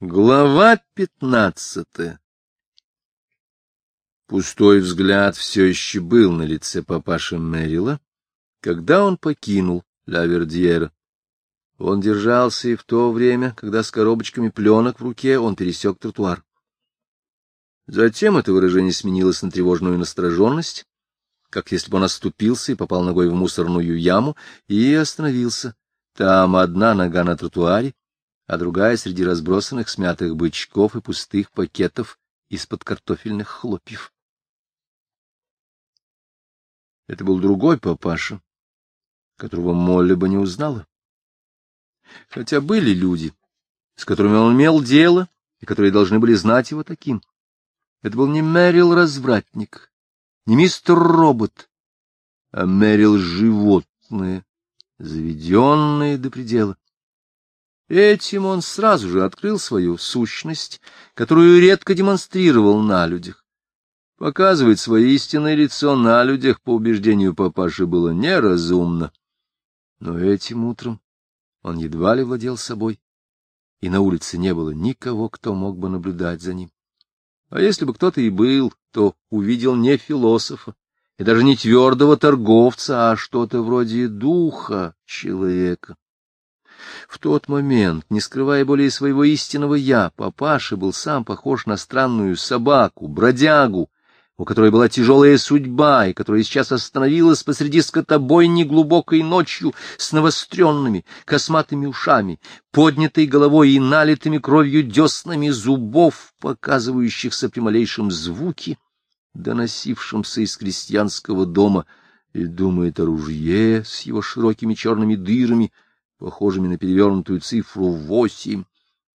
Глава пятнадцатая Пустой взгляд все еще был на лице папаши Мэрила, когда он покинул Ла Вердьера. Он держался и в то время, когда с коробочками пленок в руке он пересек тротуар. Затем это выражение сменилось на тревожную настороженность, как если бы он оступился и попал ногой в мусорную яму, и остановился. Там одна нога на тротуаре, а другая среди разбросанных смятых бычков и пустых пакетов из-под картофельных хлопьев. Это был другой папаша, которого Молли бы не узнала. Хотя были люди, с которыми он имел дело, и которые должны были знать его таким. Это был не Мэрил Развратник, не мистер Робот, а Мэрил Животное, заведенное до предела. Этим он сразу же открыл свою сущность, которую редко демонстрировал на людях. Показывать свое истинное лицо на людях, по убеждению папаши, было неразумно. Но этим утром он едва ли владел собой, и на улице не было никого, кто мог бы наблюдать за ним. А если бы кто-то и был, то увидел не философа и даже не твердого торговца, а что-то вроде духа человека. В тот момент, не скрывая более своего истинного «я», папаша был сам похож на странную собаку, бродягу, у которой была тяжелая судьба и которая сейчас остановилась посреди скотобойни глубокой ночью с навостренными косматыми ушами, поднятой головой и налитыми кровью деснами зубов, показывающихся при малейшем звуке, доносившемся из крестьянского дома, и думает о ружье с его широкими черными дырами — похожими на перевернутую цифру восемь.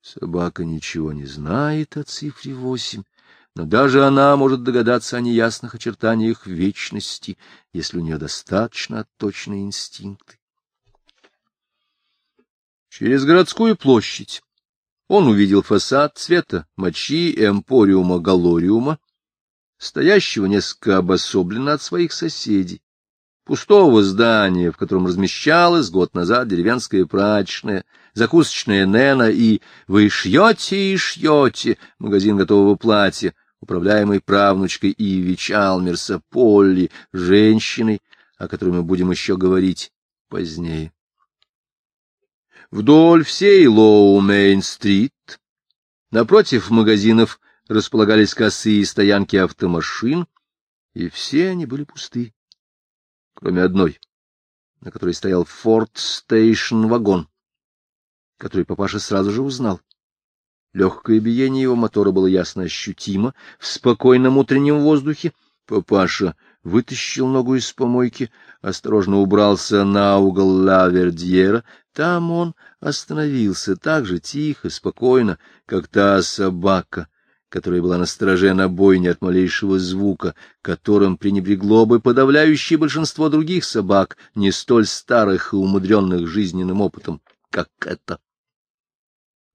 Собака ничего не знает о цифре восемь, но даже она может догадаться о неясных очертаниях вечности, если у нее достаточно отточенные инстинкты. Через городскую площадь он увидел фасад цвета мочи эмпориума галлориума, стоящего несколько обособленно от своих соседей пустого здания, в котором размещалась год назад деревенская прачечная, закусочная Нена и «Вы шьете и шьете» магазин готового платья, управляемый правнучкой Ивич Алмерса Полли, женщиной, о которой мы будем еще говорить позднее. Вдоль всей Лоу-Мейн-стрит, напротив магазинов, располагались косые стоянки автомашин, и все они были пусты кроме одной, на которой стоял Ford Station вагон, который папаша сразу же узнал. Легкое биение его мотора было ясно ощутимо в спокойном утреннем воздухе. Папаша вытащил ногу из помойки, осторожно убрался на угол Лавердьера. Там он остановился так же тихо, спокойно, как та собака, которая была настороже на бойне от малейшего звука, которым пренебрегло бы подавляющее большинство других собак, не столь старых и умудренных жизненным опытом, как это.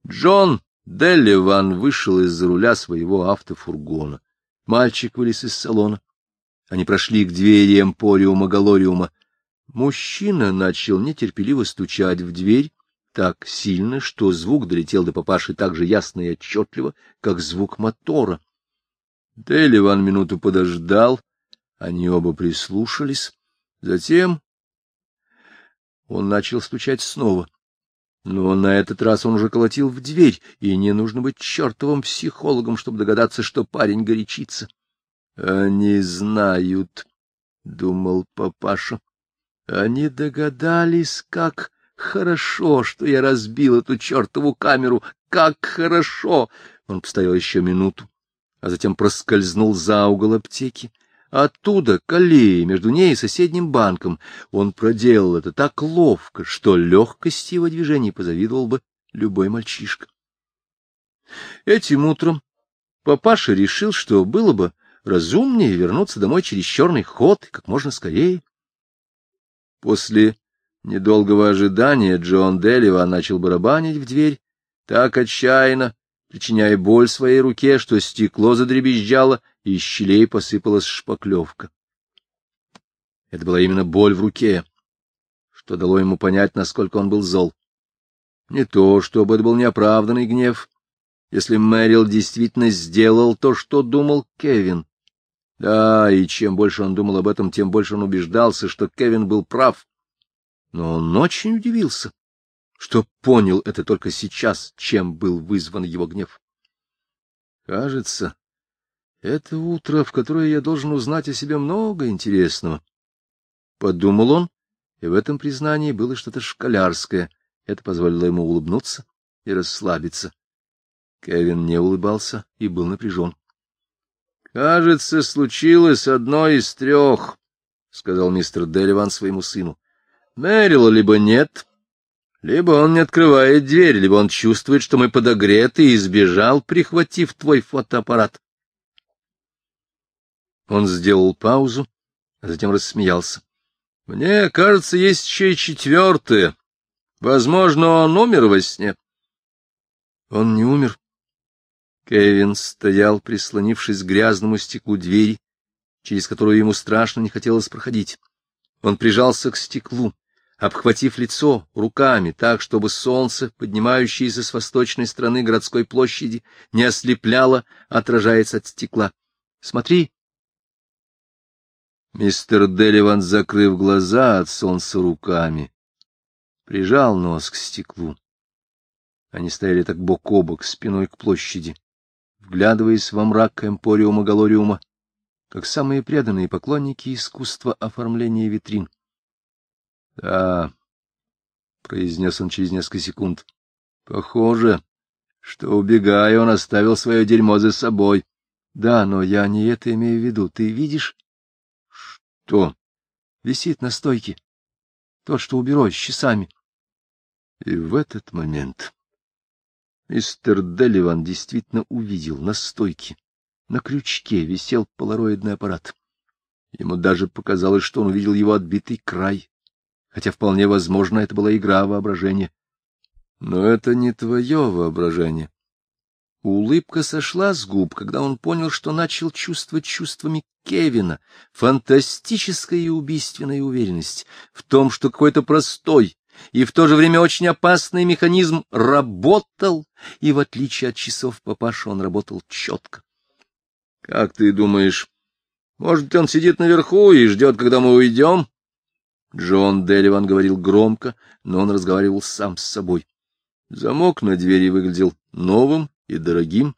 Джон Делливан вышел из-за руля своего автофургона. Мальчик вылез из салона. Они прошли к двери эмпориума Галориума. Мужчина начал нетерпеливо стучать в дверь, так сильно, что звук долетел до папаши так же ясно и отчетливо, как звук мотора. Деливан минуту подождал, они оба прислушались. Затем он начал стучать снова. Но на этот раз он уже колотил в дверь, и не нужно быть чертовым психологом, чтобы догадаться, что парень горячится. — Они знают, — думал папаша. — Они догадались, как Хорошо, что я разбил эту чертову камеру. Как хорошо! Он постоял еще минуту, а затем проскользнул за угол аптеки. Оттуда, к аллее, между ней и соседним банком, он проделал это так ловко, что легкости его движений позавидовал бы любой мальчишка. Этим утром папаша решил, что было бы разумнее вернуться домой через черный ход как можно скорее. После недолгого ожидания Джон Делливан начал барабанить в дверь так отчаянно, причиняя боль своей руке, что стекло задребезжало, и из щелей посыпалась шпаклевка. Это была именно боль в руке, что дало ему понять, насколько он был зол. Не то, чтобы это был неоправданный гнев, если Мэрил действительно сделал то, что думал Кевин. Да, и чем больше он думал об этом, тем больше он убеждался, что Кевин был прав, но он очень удивился, что понял это только сейчас, чем был вызван его гнев. Кажется, это утро, в которое я должен узнать о себе много интересного. Подумал он, и в этом признании было что-то школярское. Это позволило ему улыбнуться и расслабиться. Кевин не улыбался и был напряжен. — Кажется, случилось одно из трех, — сказал мистер Деливан своему сыну. Мэрила либо нет, либо он не открывает дверь, либо он чувствует, что мы подогреты и сбежал, прихватив твой фотоаппарат. Он сделал паузу, а затем рассмеялся. — Мне кажется, есть еще и четвертое. Возможно, он умер во сне. Он не умер. Кевин стоял, прислонившись к грязному стеклу двери, через которую ему страшно не хотелось проходить. Он прижался к стеклу обхватив лицо руками так, чтобы солнце, поднимающееся с восточной стороны городской площади, не ослепляло, отражается от стекла. «Смотри!» Мистер Деливан, закрыв глаза от солнца руками, прижал нос к стеклу. Они стояли так бок о бок, спиной к площади, вглядываясь во мрак эмпориума Галориума, как самые преданные поклонники искусства оформления витрин. — Да, — произнес он через несколько секунд. — Похоже, что, убегая, он оставил свое дерьмо за собой. — Да, но я не это имею в виду. Ты видишь? — Что? — Висит на стойке. То, что уберу с часами. И в этот момент мистер Делливан действительно увидел на стойке, на крючке висел полароидный аппарат. Ему даже показалось, что он увидел его отбитый край хотя вполне возможно это была игра воображения. Но это не твое воображение. Улыбка сошла с губ, когда он понял, что начал чувствовать чувствами Кевина фантастическая и убийственная уверенность в том, что какой-то простой и в то же время очень опасный механизм работал, и в отличие от часов папаши он работал четко. — Как ты думаешь, может, он сидит наверху и ждет, когда мы уйдем? Джон Деливан говорил громко, но он разговаривал сам с собой. Замок на двери выглядел новым и дорогим,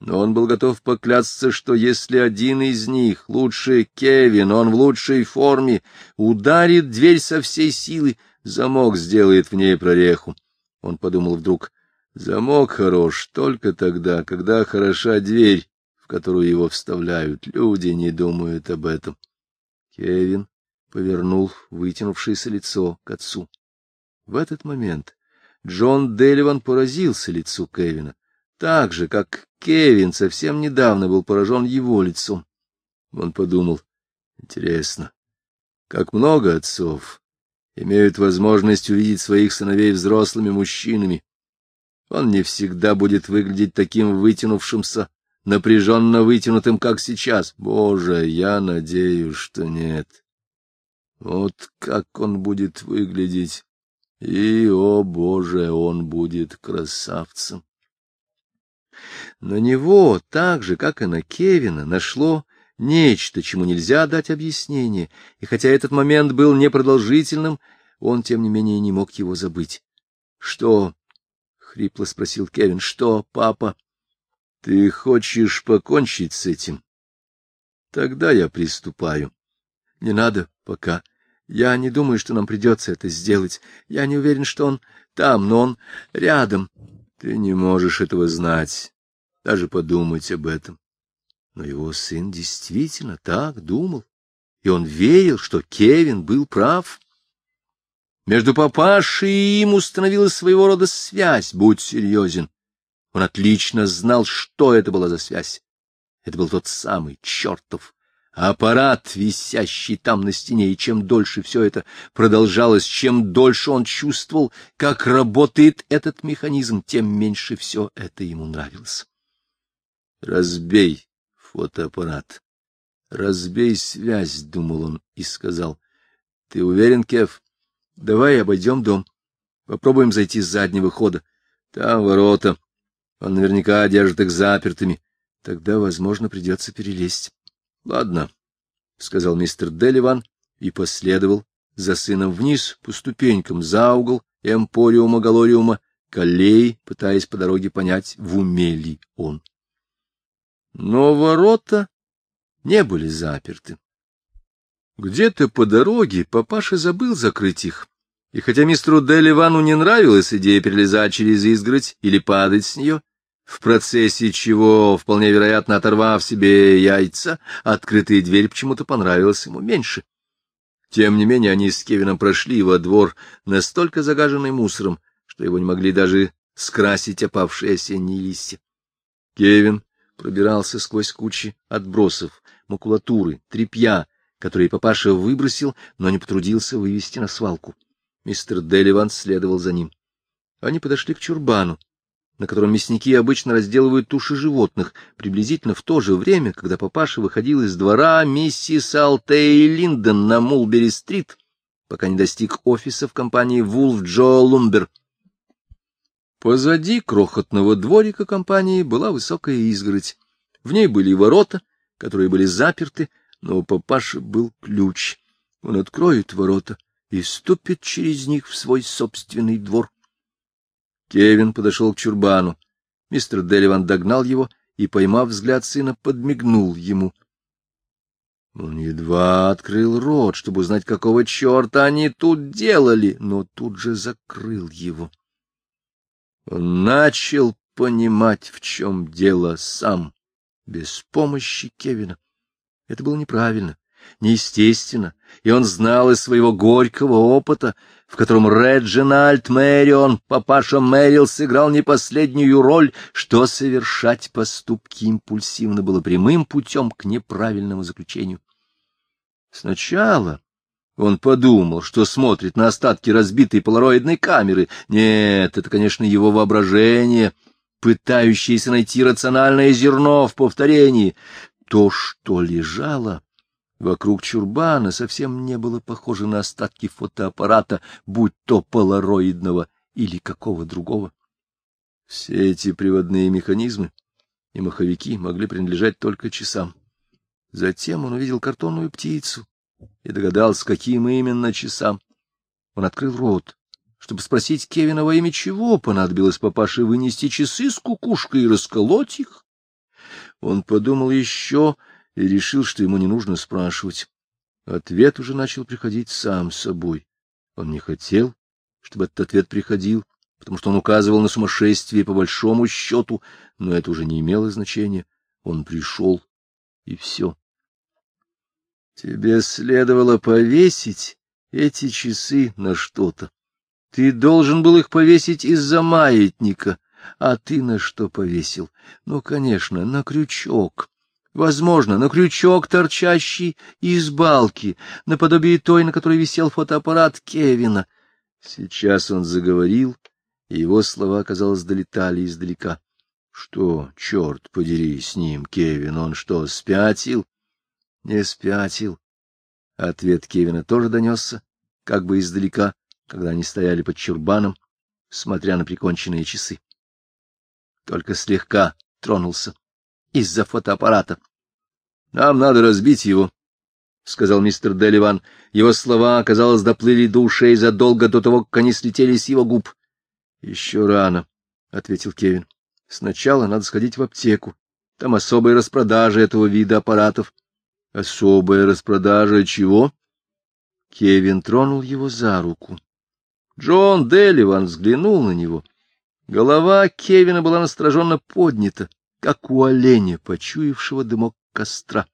но он был готов поклясться, что если один из них, лучший Кевин, он в лучшей форме, ударит дверь со всей силы, замок сделает в ней прореху. Он подумал вдруг, замок хорош только тогда, когда хороша дверь, в которую его вставляют. Люди не думают об этом. Кевин повернул вытянувшееся лицо к отцу. В этот момент Джон Деливан поразился лицу Кевина, так же, как Кевин совсем недавно был поражен его лицом. Он подумал, интересно, как много отцов имеют возможность увидеть своих сыновей взрослыми мужчинами. Он не всегда будет выглядеть таким вытянувшимся, напряженно вытянутым, как сейчас. Боже, я надеюсь, что нет. Вот как он будет выглядеть! И, о боже, он будет красавцем! На него, так же, как и на Кевина, нашло нечто, чему нельзя дать объяснение, и хотя этот момент был непродолжительным, он, тем не менее, не мог его забыть. — Что? — хрипло спросил Кевин. — Что, папа? — Ты хочешь покончить с этим? — Тогда я приступаю. —— Не надо пока. Я не думаю, что нам придется это сделать. Я не уверен, что он там, но он рядом. Ты не можешь этого знать, даже подумать об этом. Но его сын действительно так думал, и он верил, что Кевин был прав. Между папашей и им установилась своего рода связь, будь серьезен. Он отлично знал, что это была за связь. Это был тот самый чертов аппарат, висящий там на стене, и чем дольше все это продолжалось, чем дольше он чувствовал, как работает этот механизм, тем меньше все это ему нравилось. «Разбей фотоаппарат, разбей связь», — думал он и сказал. «Ты уверен, Кев? Давай обойдем дом, попробуем зайти с заднего хода. Там ворота, он наверняка держит их запертыми, тогда, возможно, придется перелезть». — Ладно, — сказал мистер Деливан и последовал за сыном вниз по ступенькам за угол Эмпориума Галориума Калей, пытаясь по дороге понять, в уме ли он. Но ворота не были заперты. Где-то по дороге папаша забыл закрыть их, и хотя мистеру Деливану не нравилась идея перелезать через изгородь или падать с нее, в процессе чего, вполне вероятно, оторвав себе яйца, открытая дверь почему-то понравилась ему меньше. Тем не менее, они с Кевином прошли во двор, настолько загаженный мусором, что его не могли даже скрасить опавшие осенние листья. Кевин пробирался сквозь кучи отбросов, макулатуры, тряпья, которые папаша выбросил, но не потрудился вывести на свалку. Мистер Деливан следовал за ним. Они подошли к чурбану на котором мясники обычно разделывают туши животных, приблизительно в то же время, когда папаша выходил из двора миссис Алтей Линден на Мулбери-стрит, пока не достиг офиса в компании Вулф Джо Лумбер. Позади крохотного дворика компании была высокая изгородь. В ней были ворота, которые были заперты, но у папаши был ключ. Он откроет ворота и ступит через них в свой собственный двор. Кевин подошел к чурбану. Мистер Деливан догнал его и, поймав взгляд сына, подмигнул ему. Он едва открыл рот, чтобы узнать, какого черта они тут делали, но тут же закрыл его. Он начал понимать, в чем дело сам, без помощи Кевина. Это было неправильно неестественно, и он знал из своего горького опыта, в котором Реджинальд Мэрион, папаша Мэрил, сыграл не последнюю роль, что совершать поступки импульсивно было прямым путем к неправильному заключению. Сначала он подумал, что смотрит на остатки разбитой полароидной камеры. Нет, это, конечно, его воображение, пытающееся найти рациональное зерно в повторении. То, что лежало Вокруг чурбана совсем не было похоже на остатки фотоаппарата, будь то полароидного или какого другого. Все эти приводные механизмы и маховики могли принадлежать только часам. Затем он увидел картонную птицу и догадался, каким именно часам. Он открыл рот, чтобы спросить Кевина во имя чего понадобилось папаше вынести часы с кукушкой и расколоть их. Он подумал еще и решил, что ему не нужно спрашивать. Ответ уже начал приходить сам собой. Он не хотел, чтобы этот ответ приходил, потому что он указывал на сумасшествие по большому счету, но это уже не имело значения. Он пришел, и все. — Тебе следовало повесить эти часы на что-то. Ты должен был их повесить из-за маятника, а ты на что повесил? Ну, конечно, на крючок. Возможно, на крючок, торчащий из балки, наподобие той, на которой висел фотоаппарат Кевина. Сейчас он заговорил, и его слова, казалось, долетали издалека. Что, черт подери с ним, Кевин, он что, спятил? Не спятил. Ответ Кевина тоже донесся, как бы издалека, когда они стояли под чурбаном, смотря на приконченные часы. Только слегка тронулся из-за фотоаппарата. — Нам надо разбить его, — сказал мистер Деливан. Его слова, казалось, доплыли до ушей задолго до того, как они слетели с его губ. — Еще рано, — ответил Кевин. — Сначала надо сходить в аптеку. Там особая распродажа этого вида аппаратов. — Особая распродажа чего? Кевин тронул его за руку. Джон Деливан взглянул на него. Голова Кевина была настороженно поднята как у оленя, почуявшего дымок костра.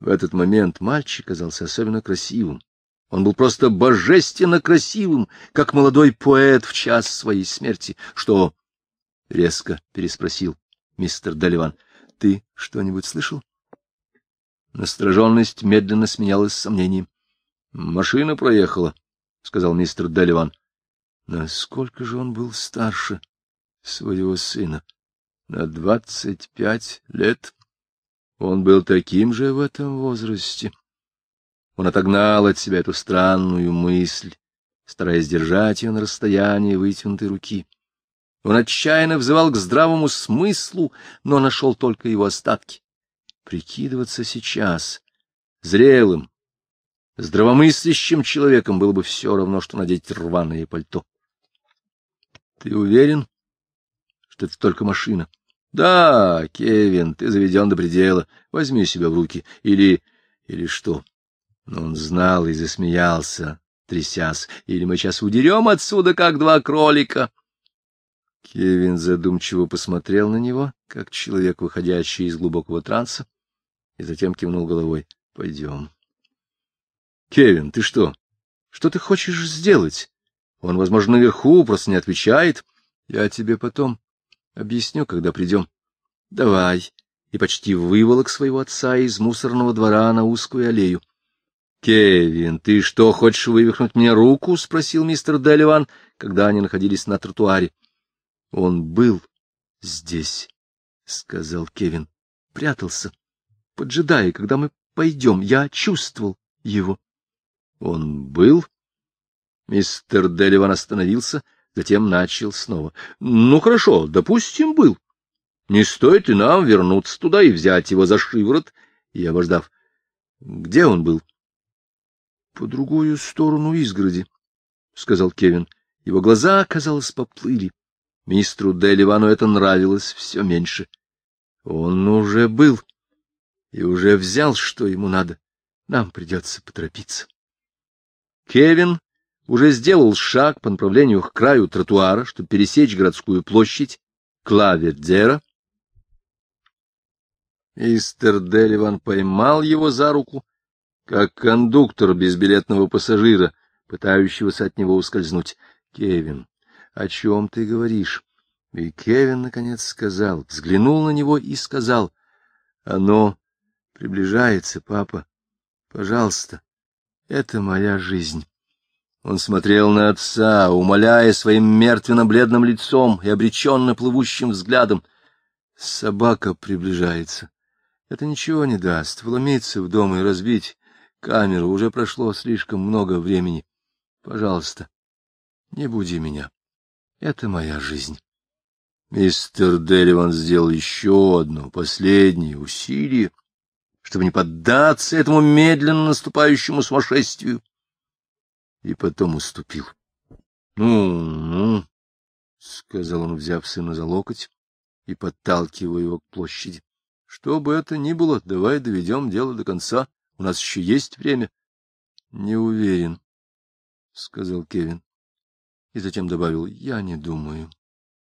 В этот момент мальчик казался особенно красивым. Он был просто божественно красивым, как молодой поэт в час своей смерти. — Что? — резко переспросил мистер Далливан. — Ты что-нибудь слышал? Настороженность медленно сменялась сомнением. — Машина проехала, — сказал мистер Далливан. Насколько же он был старше своего сына? — на двадцать пять лет. Он был таким же в этом возрасте. Он отогнал от себя эту странную мысль, стараясь держать ее на расстоянии вытянутой руки. Он отчаянно взывал к здравому смыслу, но нашел только его остатки. Прикидываться сейчас зрелым, здравомыслящим человеком было бы все равно, что надеть рваное пальто. — Ты уверен, что это только машина? — да, Кевин, ты заведен до предела. Возьми себя в руки. Или... или что? Но он знал и засмеялся, трясясь. Или мы сейчас удерем отсюда, как два кролика. Кевин задумчиво посмотрел на него, как человек, выходящий из глубокого транса, и затем кивнул головой. — Пойдем. — Кевин, ты что? Что ты хочешь сделать? Он, возможно, наверху, просто не отвечает. — Я тебе потом Объясню, когда придем. Давай. И почти выволок своего отца из мусорного двора на узкую аллею. — Кевин, ты что, хочешь вывихнуть мне руку? — спросил мистер Деливан, когда они находились на тротуаре. — Он был здесь, — сказал Кевин. — Прятался, поджидая, когда мы пойдем. Я чувствовал его. — Он был? Мистер Деливан остановился, Затем начал снова. — Ну, хорошо, допустим, был. Не стоит и нам вернуться туда и взять его за шиворот. я обождав, где он был? — По другую сторону изгороди, — сказал Кевин. Его глаза, казалось, поплыли. Мистеру Деливану это нравилось все меньше. Он уже был и уже взял, что ему надо. Нам придется поторопиться. Кевин уже сделал шаг по направлению к краю тротуара, чтобы пересечь городскую площадь Клавердера. Мистер Деливан поймал его за руку, как кондуктор безбилетного пассажира, пытающегося от него ускользнуть. — Кевин, о чем ты говоришь? И Кевин, наконец, сказал, взглянул на него и сказал. — Оно приближается, папа. Пожалуйста, это моя жизнь. Он смотрел на отца, умоляя своим мертвенно-бледным лицом и обреченно плывущим взглядом. Собака приближается. Это ничего не даст. Вломиться в дом и разбить камеру уже прошло слишком много времени. Пожалуйста, не буди меня. Это моя жизнь. Мистер Деливан сделал еще одно, последнее усилие, чтобы не поддаться этому медленно наступающему сумасшествию и потом уступил. — Ну, ну, — сказал он, взяв сына за локоть и подталкивая его к площади. — Что бы это ни было, давай доведем дело до конца. У нас еще есть время. — Не уверен, — сказал Кевин. И затем добавил, — я не думаю.